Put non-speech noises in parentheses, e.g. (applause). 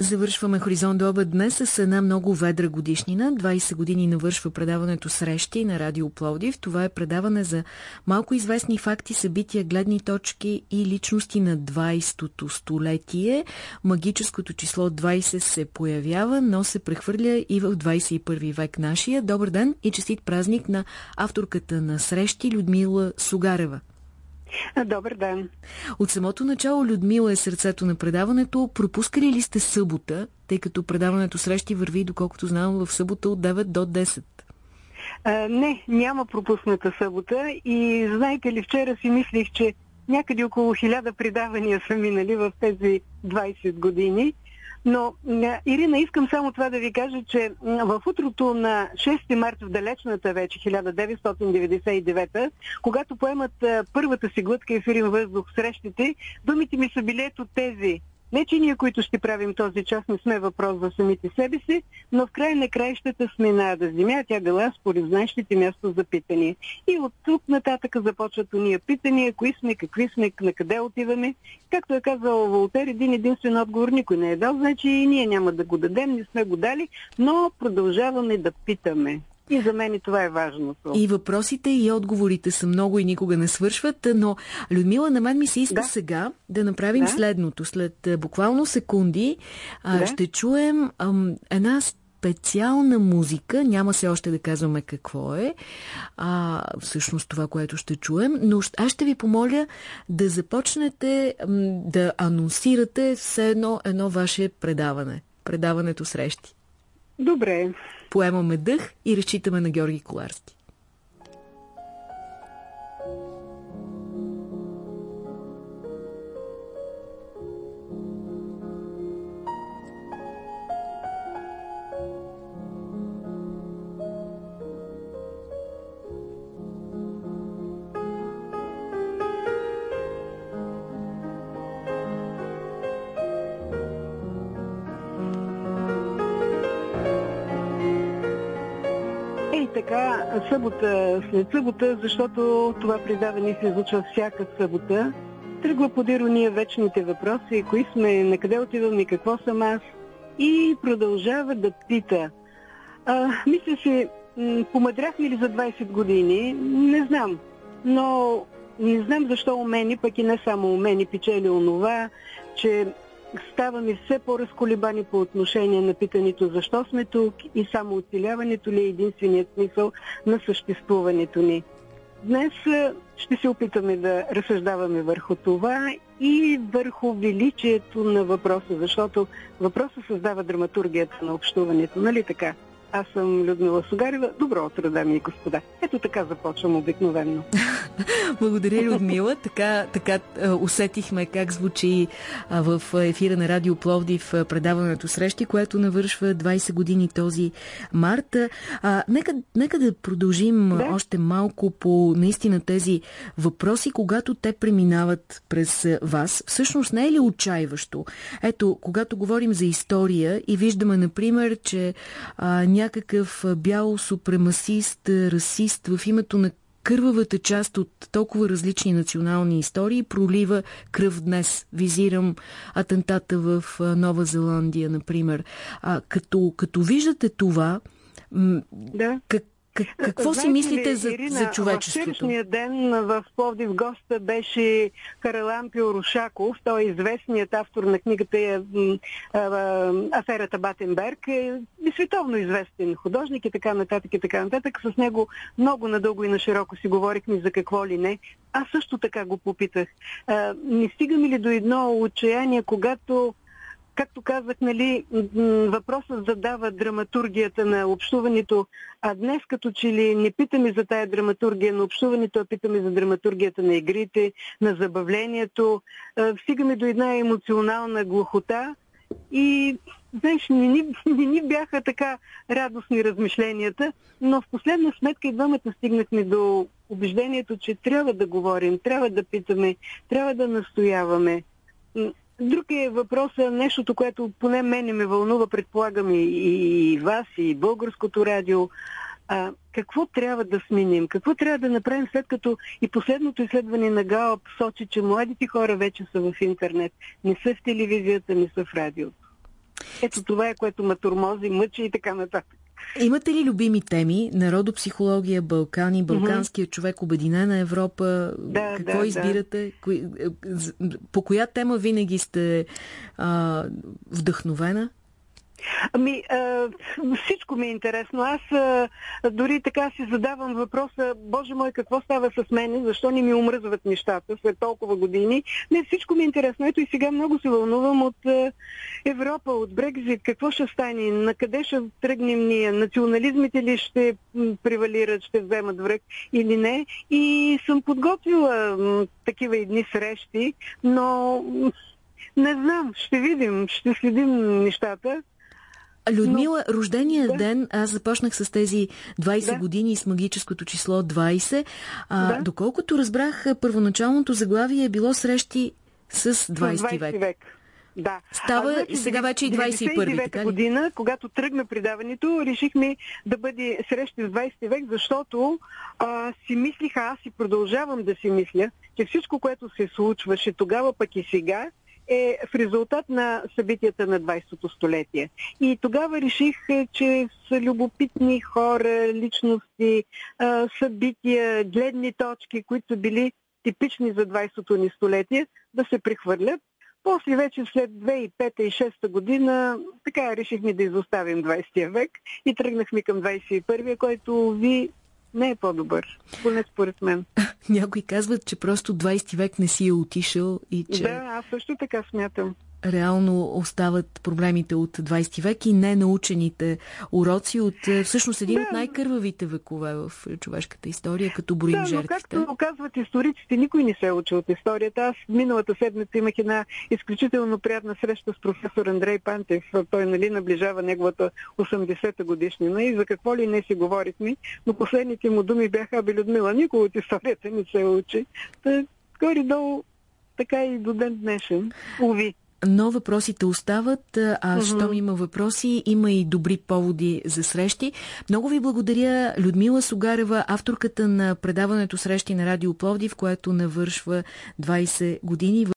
Завършваме Хоризонт до днес с една много ведра годишнина. 20 години навършва предаването Срещи на Радио Пловдив. Това е предаване за малко известни факти, събития, гледни точки и личности на 20-то столетие. Магическото число 20 се появява, но се прехвърля и в 21 век нашия. Добър ден и честит празник на авторката на Срещи Людмила Сугарева. Добър ден. От самото начало Людмила е сърцето на предаването. Пропускали ли сте събота, тъй като предаването срещи върви, доколкото знам, в събота от 9 до 10? А, не, няма пропусната събота и знаете ли, вчера си мислих, че някъде около хиляда предавания са минали в тези 20 години но, Ирина, искам само това да ви кажа, че в утрото на 6 марта в далечната вече 1999, когато поемат първата си глътка ефирен въздух срещите, думите ми са билет от тези не, че ние, които ще правим този час, не сме въпрос за самите себе си, но в край на краищата сме на Ада Земя. Тя била според знаещите място за питания. И от тук нататък започват уния питания, кои сме, какви сме, на къде отиваме. Както е казал Волтер, един единствен отговор никой не е дал, значи и ние няма да го дадем, не сме го дали, но продължаваме да питаме. И за мен и това е важното. И въпросите и отговорите са много и никога не свършват, но Людмила, на мен ми се иска да. сега да направим да. следното. След буквално секунди да. ще чуем ам, една специална музика, няма се още да казваме какво е, а, всъщност това, което ще чуем, но аз ще ви помоля да започнете да анонсирате все едно, едно ваше предаване, предаването срещи. Добре. Поемаме дъх и разчитаме на Георги Коларски. Така събота след събота, защото това предаване се излучва всяка събота. Тръгва под ирония вечните въпроси, кои сме, на къде отивам и какво съм аз. И продължава да пита. А, мисля си, помадряхме ли за 20 години? Не знам. Но не знам защо у мен, пък и не само у мен, печели онова, че ставаме все по-разколебани по отношение на питането защо сме тук и само оцеляването ли е единственият смисъл на съществуването ни. Днес ще се опитаме да разсъждаваме върху това и върху величието на въпроса, защото въпросът създава драматургията на общуването, нали така? Аз съм Людмила Сугарева. Добро утро, дами и господа. Ето така започвам обикновенно. (laughs) Благодаря, Людмила. Така, така усетихме как звучи в ефира на Радио Пловдив предаването Срещи, което навършва 20 години този март. А, нека, нека да продължим да? още малко по наистина тези въпроси, когато те преминават през вас. Всъщност не е ли отчаиващо? Ето, когато говорим за история и виждаме, например, че а, някакъв бял супремасист, расист в името на кървавата част от толкова различни национални истории пролива кръв днес. Визирам атентата в Нова Зеландия, например. А, като, като виждате това, да. как, как, какво Знаете си мислите ли, за, Ирина, за човечеството? В ден в Пловдив госта беше Каралампио Рушаков. Той е известният автор на книгата е, Аферата Батенберг. Е световно известен художник и така нататък и така нататък. С него много надълго и на широко си говорихме за какво ли не. Аз също така го попитах. не стигаме ли до едно отчаяние, когато както казах, нали, въпросът задава драматургията на общуването, а днес като че ли не питаме за тая драматургия на общуването, а питаме за драматургията на игрите, на забавлението. Стигаме до една емоционална глухота и знаеш, не ни, (laughs) не ни бяха така радостни размишленията, но в последна сметка и двамата стигнахме до убеждението, че трябва да говорим, трябва да питаме, трябва да настояваме. Друг е въпросът, нещото, което поне мене ме вълнува, предполагам и, и вас, и българското радио. А, какво трябва да сменим? Какво трябва да направим след като и последното изследване на ГАО сочи, че младите хора вече са в интернет, не са в телевизията, не са в радиото? Ето това е, което ме тормози, мъчи и така нататък. Имате ли любими теми? Народопсихология, Балкани, Балканския mm-hmm. човек, Обединена Европа? Да, Какво да, избирате? Да. По коя тема винаги сте а, вдъхновена? Ами, а, всичко ми е интересно. Аз а, дори така си задавам въпроса, Боже мой, какво става с мен, защо не ми умръзват нещата след толкова години. Не, всичко ми е интересно. Ето и сега много се вълнувам от а, Европа, от Брекзит, какво ще стане, на къде ще тръгнем ние, национализмите ли ще превалират, ще вземат връх или не. И съм подготвила м, такива едни срещи, но не знам, ще видим, ще следим нещата. Людмила, Но... рождения да. ден, аз започнах с тези 20 да. години с магическото число 20. А, да. Доколкото разбрах, първоначалното заглавие е било срещи с 20, 20 век. век. Да. Става значи, сега вече и 21 така година, когато тръгна предаването, решихме да бъде срещи в 20 век, защото а, си мислиха, аз и продължавам да си мисля, че всичко, което се случваше тогава, пък и сега, е в резултат на събитията на 20-то столетие. И тогава реших, е, че са любопитни хора, личности, събития, гледни точки, които са били типични за 20-то ни столетие, да се прехвърлят. После вече след 2005 и 2006 година така решихме да изоставим 20 век и тръгнахме към 21 който ви не е по-добър, поне според мен. (laughs) Някои казват, че просто 20 век не си е отишъл и че... Да, аз също така смятам реално остават проблемите от 20 век и не научените уроци от е, всъщност един да. от най-кървавите векове в човешката история, като броим да, жертвите. както казват историците, никой не се е учи от историята. Аз миналата седмица имах една изключително приятна среща с професор Андрей Пантев. Той нали наближава неговата 80-та годишнина и за какво ли не си говорихме, но последните му думи бяха, аби Людмила, никой от историята не се учи. Та, горе-долу така и до ден днешен. Уви. Но въпросите остават, а mm-hmm. щом има въпроси, има и добри поводи за срещи. Много ви благодаря, Людмила Сугарева, авторката на предаването Срещи на Радио Пловдив, което навършва 20 години.